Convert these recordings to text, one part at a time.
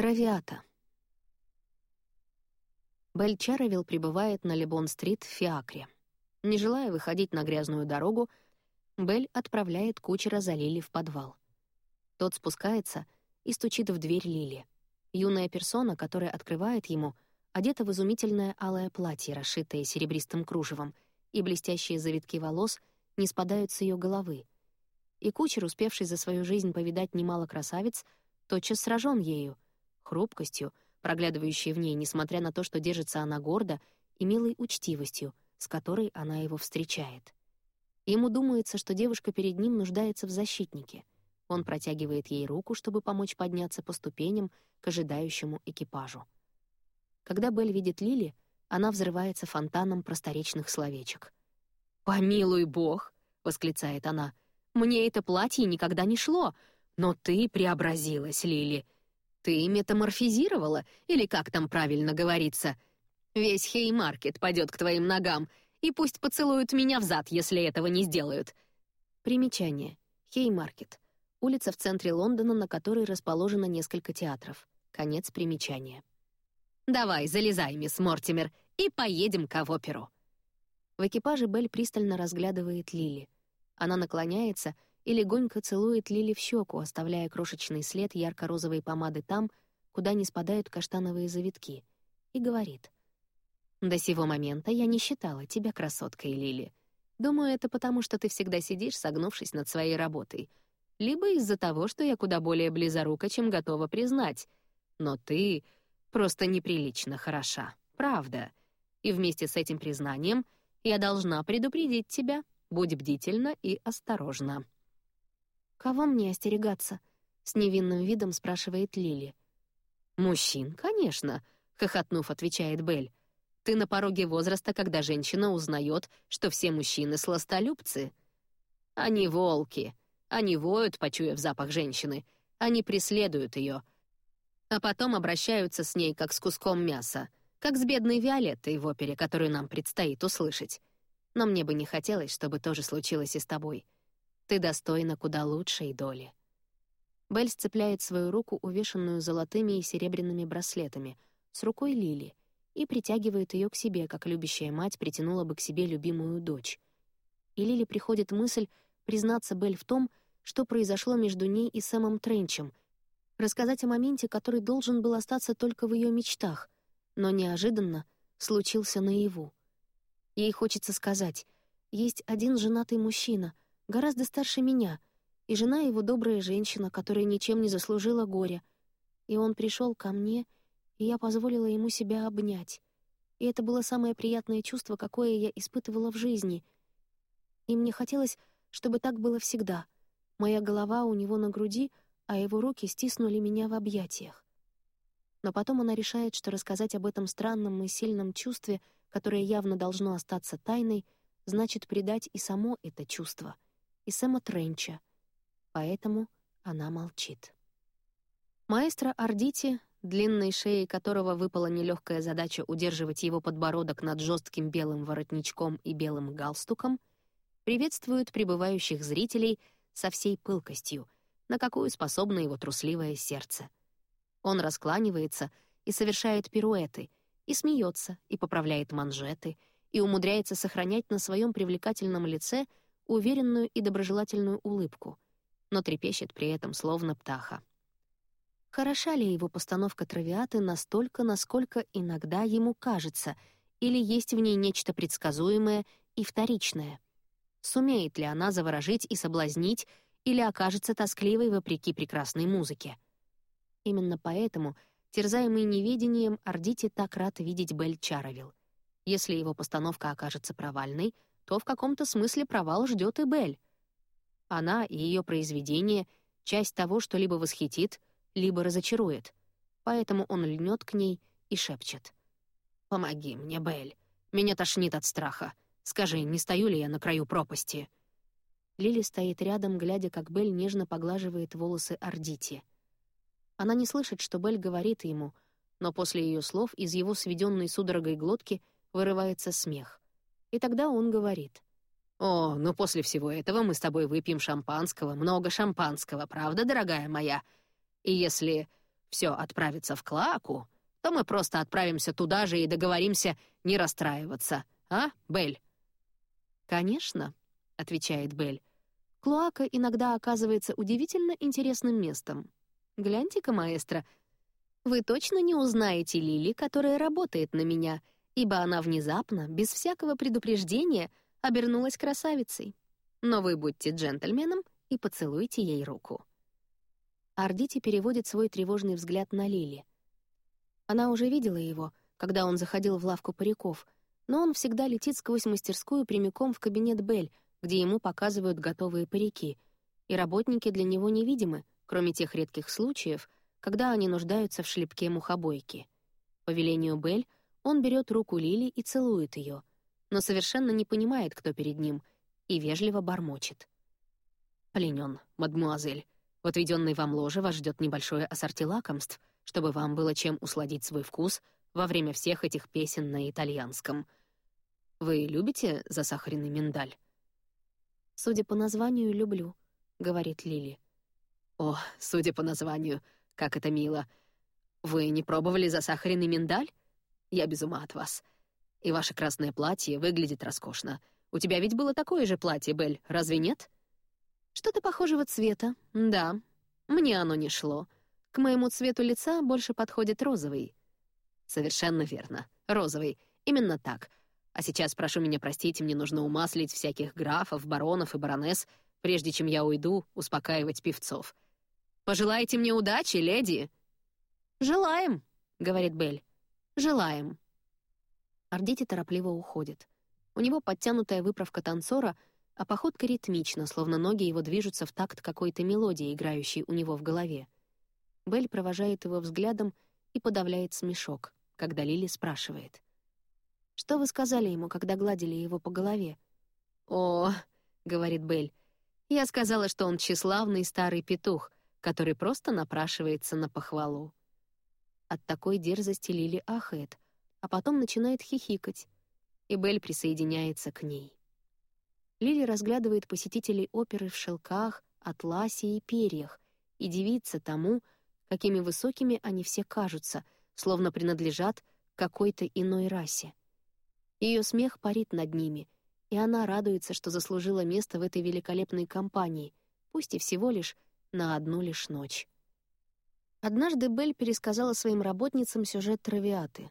Травиата. Бель Чаровил прибывает на Лебон-стрит в Фиакре. Не желая выходить на грязную дорогу, Бель отправляет кучера за Лили в подвал. Тот спускается и стучит в дверь Лили. Юная персона, которая открывает ему, одета в изумительное алое платье, расшитое серебристым кружевом, и блестящие завитки волос не спадают с ее головы. И кучер, успевший за свою жизнь повидать немало красавиц, тотчас сражен ею — хрупкостью, проглядывающей в ней, несмотря на то, что держится она гордо, и милой учтивостью, с которой она его встречает. Ему думается, что девушка перед ним нуждается в защитнике. Он протягивает ей руку, чтобы помочь подняться по ступеням к ожидающему экипажу. Когда Белль видит Лили, она взрывается фонтаном просторечных словечек. «Помилуй бог!» — восклицает она. «Мне это платье никогда не шло, но ты преобразилась, Лили. Ты метаморфизировала, или как там правильно говорится? Весь Хеймаркет падет к твоим ногам, и пусть поцелуют меня в зад, если этого не сделают. Примечание. Хеймаркет. Улица в центре Лондона, на которой расположено несколько театров. Конец примечания. «Давай, залезай, мисс Мортимер, и поедем к оперу». В экипаже Белль пристально разглядывает Лили. Она наклоняется — и легонько целует Лили в щеку, оставляя крошечный след ярко-розовой помады там, куда не спадают каштановые завитки, и говорит. «До сего момента я не считала тебя красоткой, Лили. Думаю, это потому, что ты всегда сидишь, согнувшись над своей работой, либо из-за того, что я куда более близорука, чем готова признать. Но ты просто неприлично хороша, правда. И вместе с этим признанием я должна предупредить тебя, будь бдительна и осторожна». «Кого мне остерегаться?» — с невинным видом спрашивает Лили. «Мужчин, конечно», — хохотнув, отвечает Белль. «Ты на пороге возраста, когда женщина узнает, что все мужчины — сластолюбцы. Они волки. Они воют, почуяв запах женщины. Они преследуют ее, а потом обращаются с ней, как с куском мяса, как с бедной Виолеттой в опере, которую нам предстоит услышать. Но мне бы не хотелось, чтобы то же случилось и с тобой». Ты достойна куда лучшей доли». Белль сцепляет свою руку, увешанную золотыми и серебряными браслетами, с рукой Лили и притягивает ее к себе, как любящая мать притянула бы к себе любимую дочь. И Лили приходит мысль признаться Белль в том, что произошло между ней и Сэмом Тренчем, рассказать о моменте, который должен был остаться только в ее мечтах, но неожиданно случился наяву. Ей хочется сказать, есть один женатый мужчина — гораздо старше меня, и жена его добрая женщина, которая ничем не заслужила горя. И он пришел ко мне, и я позволила ему себя обнять. И это было самое приятное чувство, какое я испытывала в жизни. И мне хотелось, чтобы так было всегда. Моя голова у него на груди, а его руки стиснули меня в объятиях. Но потом она решает, что рассказать об этом странном и сильном чувстве, которое явно должно остаться тайной, значит предать и само это чувство — и Сэма Тренча, поэтому она молчит. Маэстро Ардити, длинной шеей которого выпала нелегкая задача удерживать его подбородок над жестким белым воротничком и белым галстуком, приветствует прибывающих зрителей со всей пылкостью, на какую способно его трусливое сердце. Он раскланивается и совершает пируэты, и смеется, и поправляет манжеты, и умудряется сохранять на своем привлекательном лице — уверенную и доброжелательную улыбку, но трепещет при этом словно птаха. Хороша ли его постановка травиаты настолько, насколько иногда ему кажется, или есть в ней нечто предсказуемое и вторичное? Сумеет ли она заворожить и соблазнить, или окажется тоскливой вопреки прекрасной музыке? Именно поэтому, терзаемый неведением, Ардити так рад видеть Бель Чаровил. Если его постановка окажется провальной — то в каком-то смысле провал ждет и Бель. Она и ее произведение — часть того, что либо восхитит, либо разочарует. Поэтому он льнет к ней и шепчет. «Помоги мне, Бель. Меня тошнит от страха. Скажи, не стою ли я на краю пропасти?» Лили стоит рядом, глядя, как Бель нежно поглаживает волосы Ардити. Она не слышит, что Бель говорит ему, но после ее слов из его сведенной судорогой глотки вырывается смех. И тогда он говорит. «О, ну после всего этого мы с тобой выпьем шампанского, много шампанского, правда, дорогая моя? И если все отправится в Клаку, то мы просто отправимся туда же и договоримся не расстраиваться, а, Бель?» «Конечно», — отвечает Бель. «Клоака иногда оказывается удивительно интересным местом. Гляньте-ка, маэстро, вы точно не узнаете Лили, которая работает на меня, ибо она внезапно, без всякого предупреждения, обернулась красавицей. Но вы будьте джентльменом и поцелуйте ей руку». Ардити переводит свой тревожный взгляд на Лили. Она уже видела его, когда он заходил в лавку париков, но он всегда летит сквозь мастерскую прямиком в кабинет Бель, где ему показывают готовые парики, и работники для него невидимы, кроме тех редких случаев, когда они нуждаются в шлепке мухобойки. По велению Бель он берет руку Лили и целует ее, но совершенно не понимает, кто перед ним, и вежливо бормочет. «Пленен, мадмуазель. В отведенной вам ложе вас ждет небольшое ассорти лакомств, чтобы вам было чем усладить свой вкус во время всех этих песен на итальянском. Вы любите засахаренный миндаль?» «Судя по названию, люблю», — говорит Лили. «О, судя по названию, как это мило. Вы не пробовали засахаренный миндаль? Я без ума от вас. И ваше красное платье выглядит роскошно. У тебя ведь было такое же платье, Бель, разве нет?» «Что-то похожего цвета, да. Мне оно не шло. К моему цвету лица больше подходит розовый». «Совершенно верно. Розовый. Именно так. А сейчас, прошу меня простить, мне нужно умаслить всяких графов, баронов и баронесс, прежде чем я уйду успокаивать певцов. Пожелайте мне удачи, леди!» «Желаем», — говорит Белль. «Желаем». Ардити торопливо уходит. У него подтянутая выправка танцора, а походка ритмична, словно ноги его движутся в такт какой-то мелодии, играющей у него в голове. Белль провожает его взглядом и подавляет смешок, когда Лили спрашивает. «Что вы сказали ему, когда гладили его по голове?» «О, — говорит Белль, — я сказала, что он тщеславный старый петух, который просто напрашивается на похвалу». От такой дерзости Лили ахает, а потом начинает хихикать, и Белль присоединяется к ней. Лили разглядывает посетителей оперы в шелках, атласе и перьях и дивится тому, какими высокими они все кажутся, словно принадлежат какой-то иной расе. Ее смех парит над ними, и она радуется, что заслужила место в этой великолепной компании, пусть и всего лишь на одну лишь ночь. Однажды Белль пересказала своим работницам сюжет «Травиаты».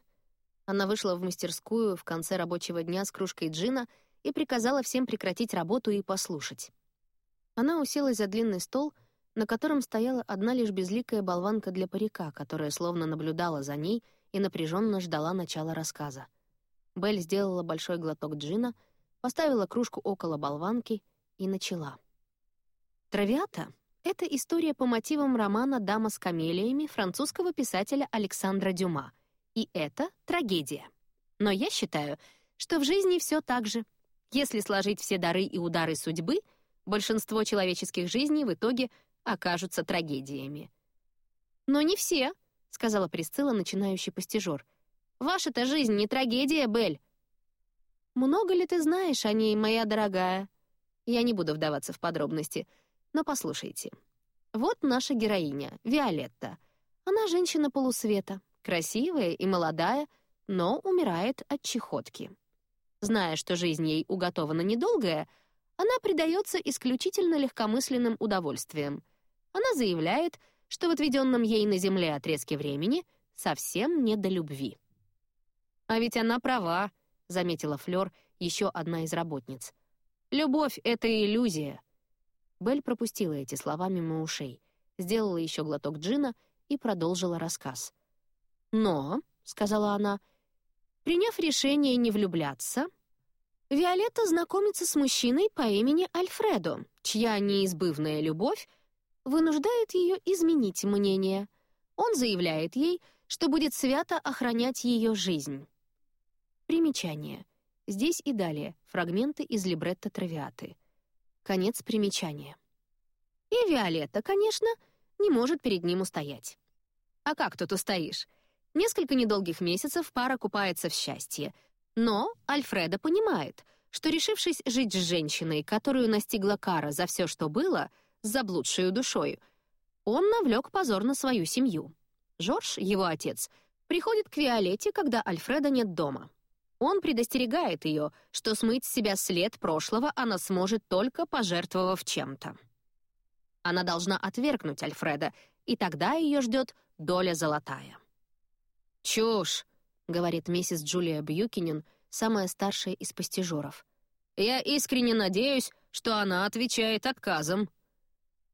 Она вышла в мастерскую в конце рабочего дня с кружкой джина и приказала всем прекратить работу и послушать. Она уселась за длинный стол, на котором стояла одна лишь безликая болванка для парика, которая словно наблюдала за ней и напряженно ждала начала рассказа. Белль сделала большой глоток джина, поставила кружку около болванки и начала. «Травиата» — это история по мотивам романа «Дама с камелиями» французского писателя Александра Дюма — и это трагедия. Но я считаю, что в жизни все так же. Если сложить все дары и удары судьбы, большинство человеческих жизней в итоге окажутся трагедиями. «Но не все», — сказала Присцилла, начинающий постижор. «Ваша-то жизнь не трагедия, Бель». «Много ли ты знаешь о ней, моя дорогая?» Я не буду вдаваться в подробности, но послушайте. Вот наша героиня, Виолетта. Она женщина полусвета, красивая и молодая, но умирает от чехотки. Зная, что жизнь ей уготована недолгая, она предается исключительно легкомысленным удовольствиям. Она заявляет, что в отведенном ей на земле отрезке времени совсем не до любви. «А ведь она права», — заметила Флёр, еще одна из работниц. «Любовь — это иллюзия». Белль пропустила эти слова мимо ушей, сделала еще глоток джина и продолжила рассказ. Но, — сказала она, — приняв решение не влюбляться, Виолетта знакомится с мужчиной по имени Альфредо, чья неизбывная любовь вынуждает ее изменить мнение. Он заявляет ей, что будет свято охранять ее жизнь. Примечание. Здесь и далее фрагменты из либретто Травиаты. Конец примечания. И Виолетта, конечно, не может перед ним устоять. «А как тут устоишь? Несколько недолгих месяцев пара купается в счастье. Но Альфреда понимает, что, решившись жить с женщиной, которую настигла кара за все, что было, с заблудшей душой, он навлек позор на свою семью. Жорж, его отец, приходит к Виолетте, когда Альфреда нет дома. Он предостерегает ее, что смыть с себя след прошлого она сможет только пожертвовав чем-то. Она должна отвергнуть Альфреда, и тогда ее ждет доля золотая. «Чушь!» — говорит миссис Джулия Бьюкинин, самая старшая из постижеров. «Я искренне надеюсь, что она отвечает отказом».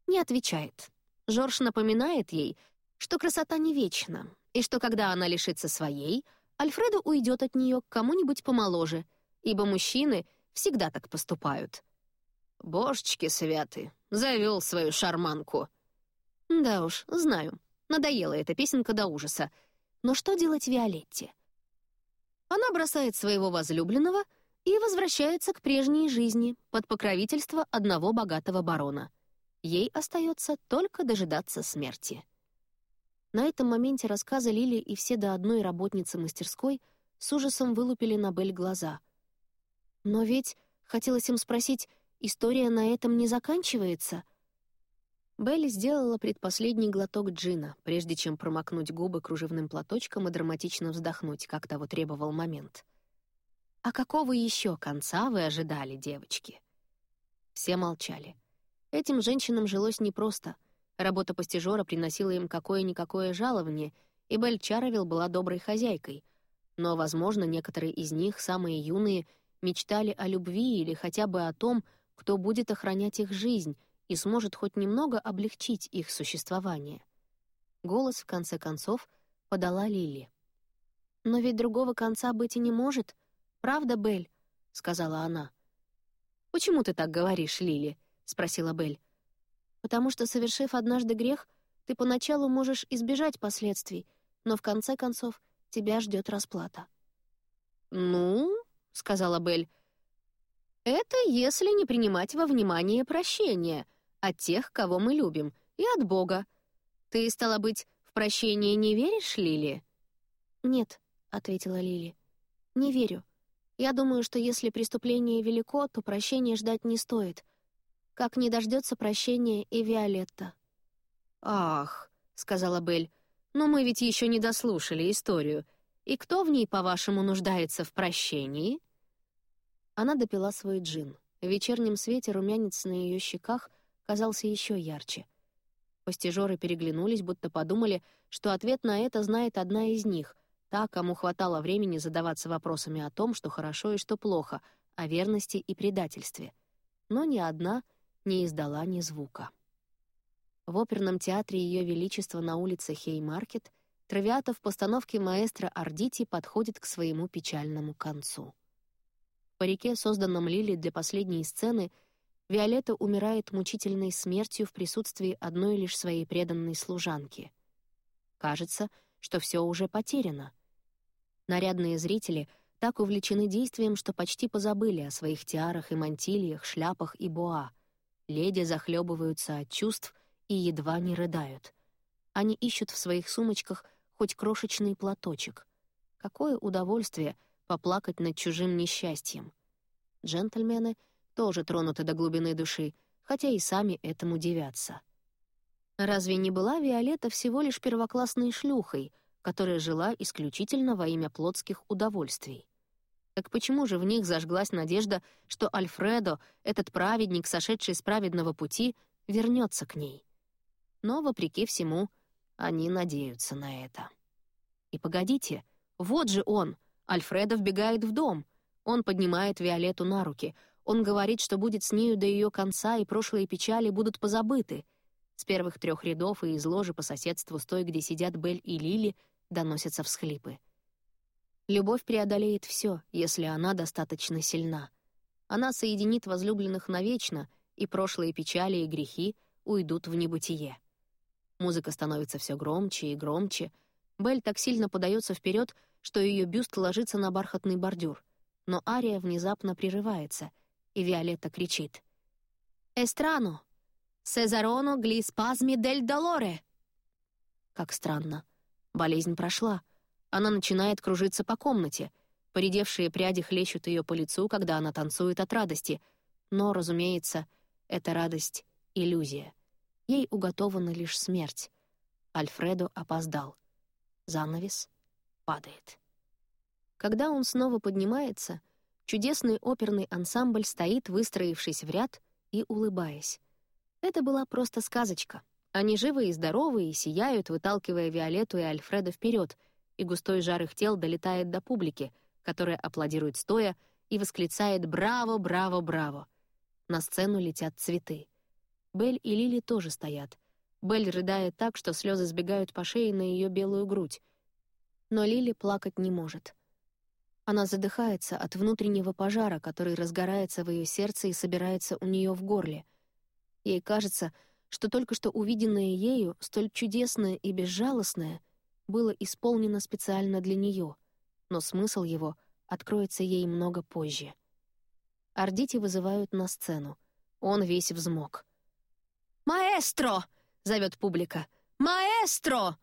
Не отвечает. Жорж напоминает ей, что красота не вечна, и что когда она лишится своей, Альфреду уйдет от нее к кому-нибудь помоложе, ибо мужчины всегда так поступают. «Божечки святы, завел свою шарманку». Да уж, знаю, надоела эта песенка до ужаса. Но что делать Виолетте? Она бросает своего возлюбленного и возвращается к прежней жизни под покровительство одного богатого барона. Ей остается только дожидаться смерти. На этом моменте рассказа Лили и все до одной работницы мастерской с ужасом вылупили на Бель глаза. Но ведь, хотелось им спросить, история на этом не заканчивается? Белли сделала предпоследний глоток джина, прежде чем промокнуть губы кружевным платочком и драматично вздохнуть, как того требовал момент. «А какого еще конца вы ожидали, девочки?» Все молчали. Этим женщинам жилось непросто — Работа постижера приносила им какое-никакое жалование, и Бель Чаровил была доброй хозяйкой. Но, возможно, некоторые из них, самые юные, мечтали о любви или хотя бы о том, кто будет охранять их жизнь и сможет хоть немного облегчить их существование. Голос, в конце концов, подала Лили. «Но ведь другого конца быть и не может. Правда, Бель?» — сказала она. «Почему ты так говоришь, Лили?» — спросила Бель потому что, совершив однажды грех, ты поначалу можешь избежать последствий, но в конце концов тебя ждет расплата». «Ну», — сказала Белль, — «это если не принимать во внимание прощения от тех, кого мы любим, и от Бога. Ты, стала быть, в прощение не веришь, Лили?» «Нет», — ответила Лили, — «не верю. Я думаю, что если преступление велико, то прощения ждать не стоит — как не дождется прощения и Виолетта. «Ах», — сказала Белль, — «но мы ведь еще не дослушали историю. И кто в ней, по-вашему, нуждается в прощении?» Она допила свой джин. В вечернем свете румянец на ее щеках казался еще ярче. Постижеры переглянулись, будто подумали, что ответ на это знает одна из них, та, кому хватало времени задаваться вопросами о том, что хорошо и что плохо, о верности и предательстве. Но ни одна — не издала ни звука. В оперном театре Ее Величества на улице Хеймаркет Травиата в постановке маэстро Ардити подходит к своему печальному концу. В парике, созданном Лили для последней сцены, Виолетта умирает мучительной смертью в присутствии одной лишь своей преданной служанки. Кажется, что все уже потеряно. Нарядные зрители так увлечены действием, что почти позабыли о своих тиарах и мантильях, шляпах и боа — Леди захлебываются от чувств и едва не рыдают. Они ищут в своих сумочках хоть крошечный платочек. Какое удовольствие поплакать над чужим несчастьем. Джентльмены тоже тронуты до глубины души, хотя и сами этому дивятся. Разве не была Виолетта всего лишь первоклассной шлюхой, которая жила исключительно во имя плотских удовольствий? Так почему же в них зажглась надежда, что Альфредо, этот праведник, сошедший с праведного пути, вернется к ней? Но, вопреки всему, они надеются на это. И погодите, вот же он! Альфредо вбегает в дом. Он поднимает Виолетту на руки. Он говорит, что будет с нею до ее конца, и прошлые печали будут позабыты. С первых трех рядов и из ложи по соседству с той, где сидят Бель и Лили, доносятся всхлипы. Любовь преодолеет все, если она достаточно сильна. Она соединит возлюбленных навечно, и прошлые печали и грехи уйдут в небытие. Музыка становится все громче и громче. Белль так сильно подается вперед, что ее бюст ложится на бархатный бордюр. Но ария внезапно прерывается, и Виолетта кричит. «Эстрано! Сезароно гли спазми дель долоре!» Как странно. Болезнь прошла — она начинает кружиться по комнате. Поредевшие пряди хлещут ее по лицу, когда она танцует от радости. Но, разумеется, эта радость — иллюзия. Ей уготована лишь смерть. Альфредо опоздал. Занавес падает. Когда он снова поднимается, чудесный оперный ансамбль стоит, выстроившись в ряд и улыбаясь. Это была просто сказочка. Они живы и здоровы и сияют, выталкивая Виолетту и Альфреда вперед, и густой жар их тел долетает до публики, которая аплодирует стоя и восклицает «Браво, браво, браво!». На сцену летят цветы. Белль и Лили тоже стоят. Белль рыдает так, что слезы сбегают по шее на ее белую грудь. Но Лили плакать не может. Она задыхается от внутреннего пожара, который разгорается в ее сердце и собирается у нее в горле. Ей кажется, что только что увиденное ею, столь чудесное и безжалостное, было исполнено специально для нее, но смысл его откроется ей много позже. Ардити вызывают на сцену. Он весь взмок. «Маэстро!» — зовет публика. «Маэстро!»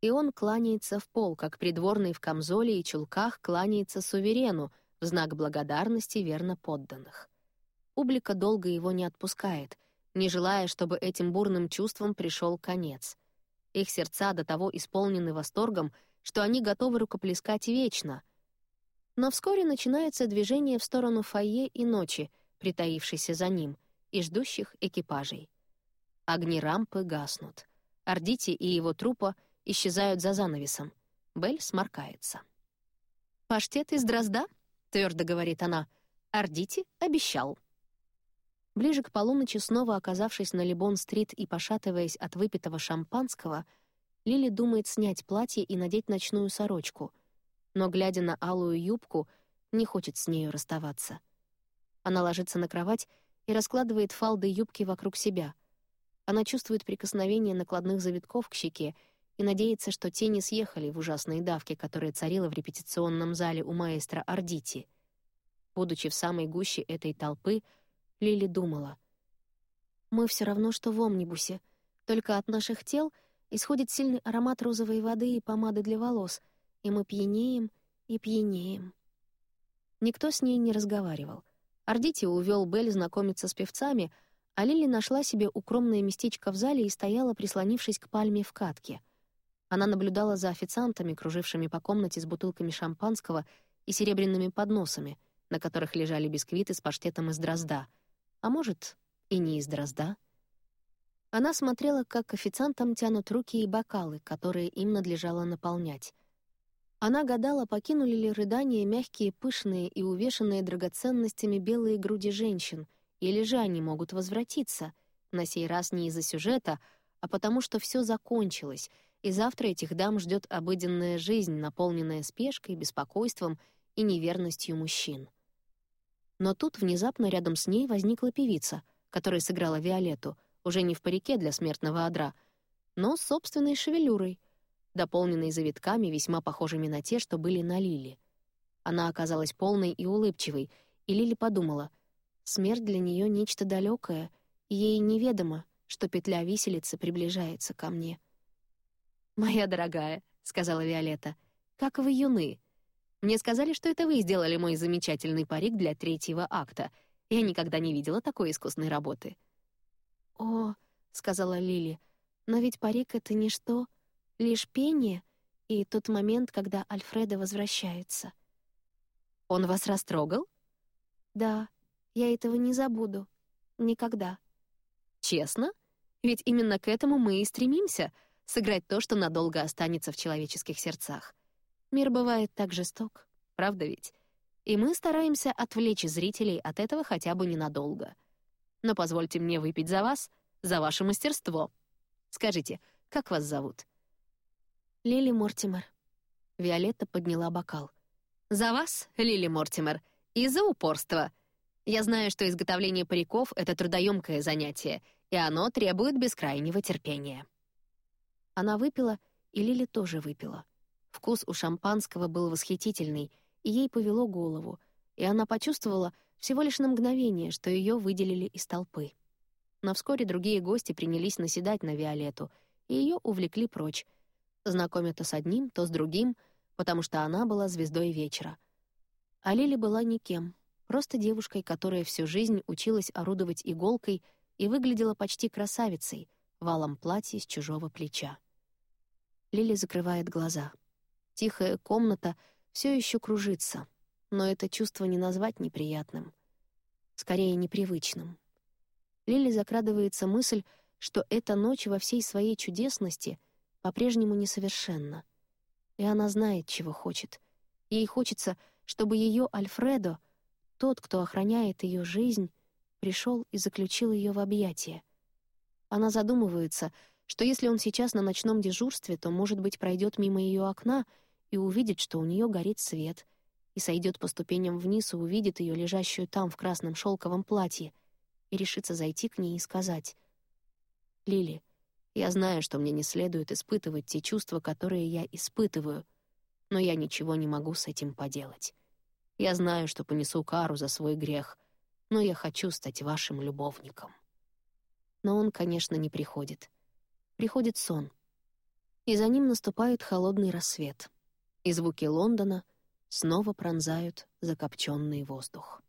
И он кланяется в пол, как придворный в камзоле и чулках кланяется суверену в знак благодарности верно подданных. Публика долго его не отпускает, не желая, чтобы этим бурным чувствам пришел конец. Их сердца до того исполнены восторгом, что они готовы рукоплескать вечно. Но вскоре начинается движение в сторону фойе и ночи, притаившейся за ним, и ждущих экипажей. Огни рампы гаснут. Ордити и его трупа исчезают за занавесом. Белль сморкается. «Паштет из дрозда?» — твердо говорит она. «Ордити обещал». Ближе к полуночи, снова оказавшись на Либон-стрит и пошатываясь от выпитого шампанского, Лили думает снять платье и надеть ночную сорочку, но, глядя на алую юбку, не хочет с нею расставаться. Она ложится на кровать и раскладывает фалды юбки вокруг себя. Она чувствует прикосновение накладных завитков к щеке и надеется, что тени съехали в ужасной давке, которая царила в репетиционном зале у маэстро Ардити. Будучи в самой гуще этой толпы, Лили думала. «Мы все равно, что в омнибусе, только от наших тел исходит сильный аромат розовой воды и помады для волос, и мы пьянеем и пьянеем». Никто с ней не разговаривал. Ардити увел Белль знакомиться с певцами, а Лили нашла себе укромное местечко в зале и стояла, прислонившись к пальме в катке. Она наблюдала за официантами, кружившими по комнате с бутылками шампанского и серебряными подносами, на которых лежали бисквиты с паштетом из дрозда — а может, и не из дрозда. Она смотрела, как официантам тянут руки и бокалы, которые им надлежало наполнять. Она гадала, покинули ли рыдания мягкие, пышные и увешанные драгоценностями белые груди женщин, или же они могут возвратиться, на сей раз не из-за сюжета, а потому что все закончилось, и завтра этих дам ждет обыденная жизнь, наполненная спешкой, беспокойством и неверностью мужчин. Но тут внезапно рядом с ней возникла певица, которая сыграла Виолетту, уже не в парике для смертного одра, но с собственной шевелюрой, дополненной завитками, весьма похожими на те, что были на Лили. Она оказалась полной и улыбчивой, и Лили подумала, смерть для нее нечто далекое, ей неведомо, что петля виселицы приближается ко мне. «Моя дорогая», — сказала Виолетта, — «как вы юны!» Мне сказали, что это вы сделали мой замечательный парик для третьего акта. Я никогда не видела такой искусной работы». «О», — сказала Лили, — «но ведь парик — это ничто, лишь пение и тот момент, когда Альфреда возвращается». «Он вас растрогал?» «Да, я этого не забуду. Никогда». «Честно? Ведь именно к этому мы и стремимся — сыграть то, что надолго останется в человеческих сердцах. Мир бывает так жесток, правда ведь? И мы стараемся отвлечь зрителей от этого хотя бы ненадолго. Но позвольте мне выпить за вас, за ваше мастерство. Скажите, как вас зовут? Лили Мортимер. Виолетта подняла бокал. За вас, Лили Мортимер, и за упорство. Я знаю, что изготовление париков — это трудоемкое занятие, и оно требует бескрайнего терпения. Она выпила, и Лили тоже выпила. Вкус у шампанского был восхитительный, и ей повело голову, и она почувствовала всего лишь на мгновение, что ее выделили из толпы. Но вскоре другие гости принялись наседать на Виолетту, и ее увлекли прочь, знакомя то с одним, то с другим, потому что она была звездой вечера. А Лили была никем, просто девушкой, которая всю жизнь училась орудовать иголкой и выглядела почти красавицей, валом платья с чужого плеча. Лили закрывает глаза. Тихая комната все еще кружится, но это чувство не назвать неприятным. Скорее, непривычным. Лили закрадывается мысль, что эта ночь во всей своей чудесности по-прежнему несовершенна. И она знает, чего хочет. Ей хочется, чтобы ее Альфредо, тот, кто охраняет ее жизнь, пришел и заключил ее в объятия. Она задумывается, что если он сейчас на ночном дежурстве, то, может быть, пройдет мимо ее окна и увидит, что у нее горит свет, и сойдет по ступеням вниз и увидит ее лежащую там в красном шелковом платье, и решится зайти к ней и сказать «Лили, я знаю, что мне не следует испытывать те чувства, которые я испытываю, но я ничего не могу с этим поделать. Я знаю, что понесу кару за свой грех, но я хочу стать вашим любовником. Но он, конечно, не приходит. Приходит сон. И за ним наступает холодный рассвет. И звуки Лондона снова пронзают закопченный воздух.